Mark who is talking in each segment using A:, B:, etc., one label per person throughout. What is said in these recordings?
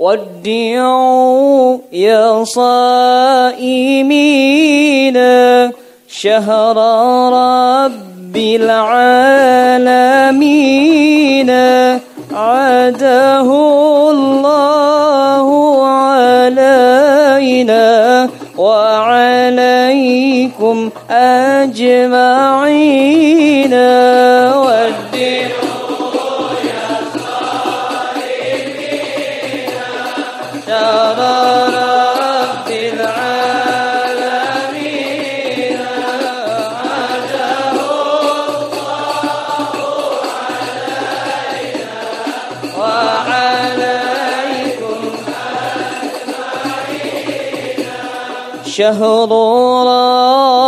A: ودعوا يا صائمين شهر رب العالمين عاده الله علينا وعليكم أجمعين شهر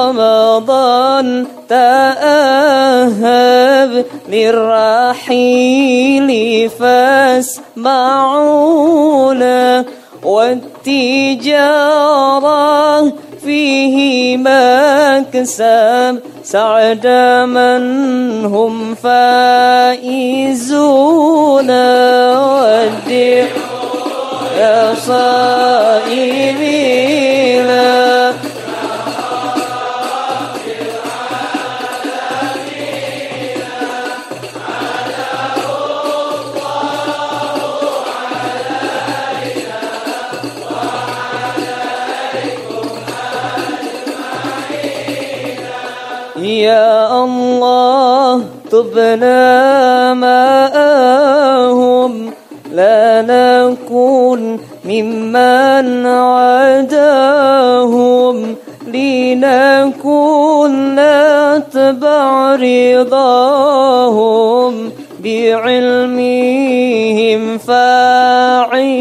A: رمضان تأهب للرحيل فاسمعونا والتجارة فيه مكسب سعد من هم فائزون ودعوا يا صائمين يا الله تبنا ماءهم لا نكون ممن عداهم لنكون نتبع رضاهم بعلمهم فاعلون.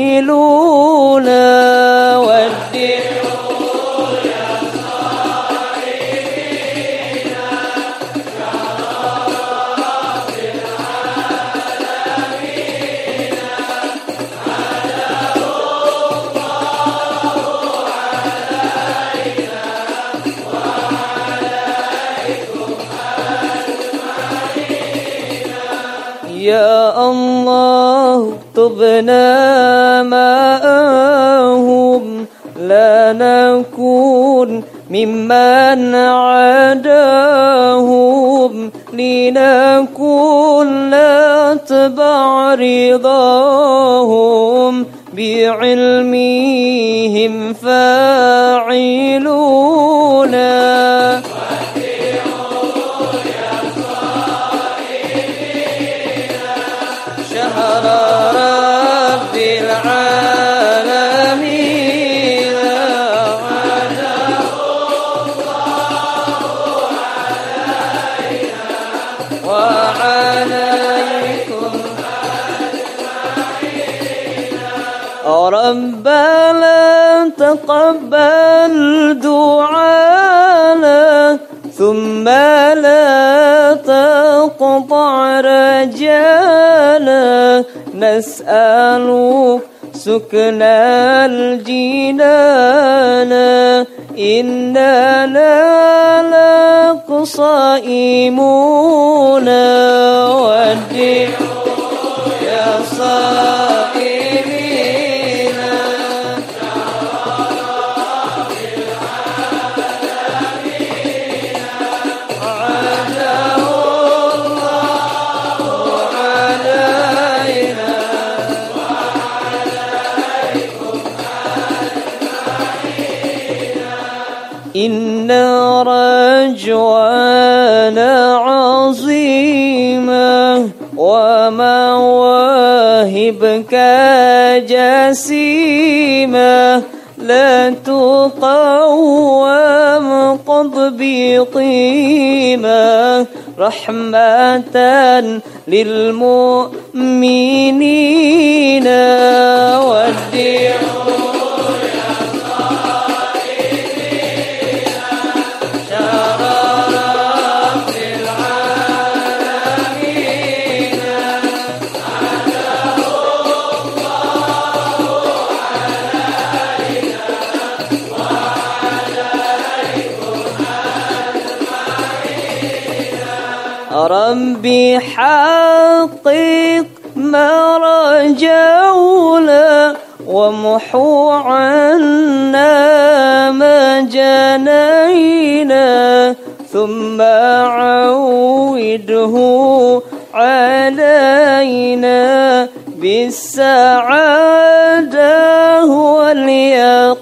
A: يا الله طبنا ماءهم لا نكون ممن عداهم لنكون نتبع رضاهم بعلمهم فاعلون. ربنا تقبل دعانا ثم لا تقطع رجانا. نسألك سكنى الجنان إننا لك صائمون والدعاء يا صائمين إن رجوانا عظيمة ومواهبك جسيمة لا تقوم قد بقيمة رحمة للمؤمنين والدعاء ربي حقق ما رجونا ومحو عنا ما جنينا ثم عوده علينا بالسعادة واليقين.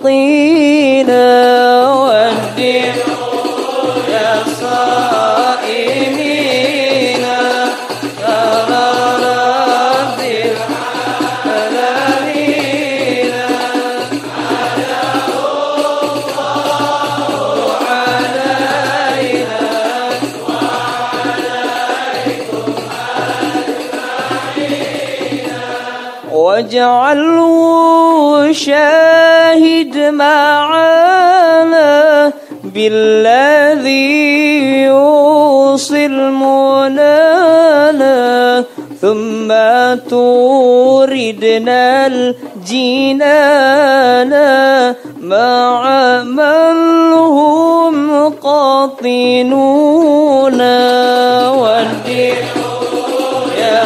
A: واجعله شاهد معنا بالذي يوصل منانا ثم توردنا الجنان مع من هم قاطنون. والدين يا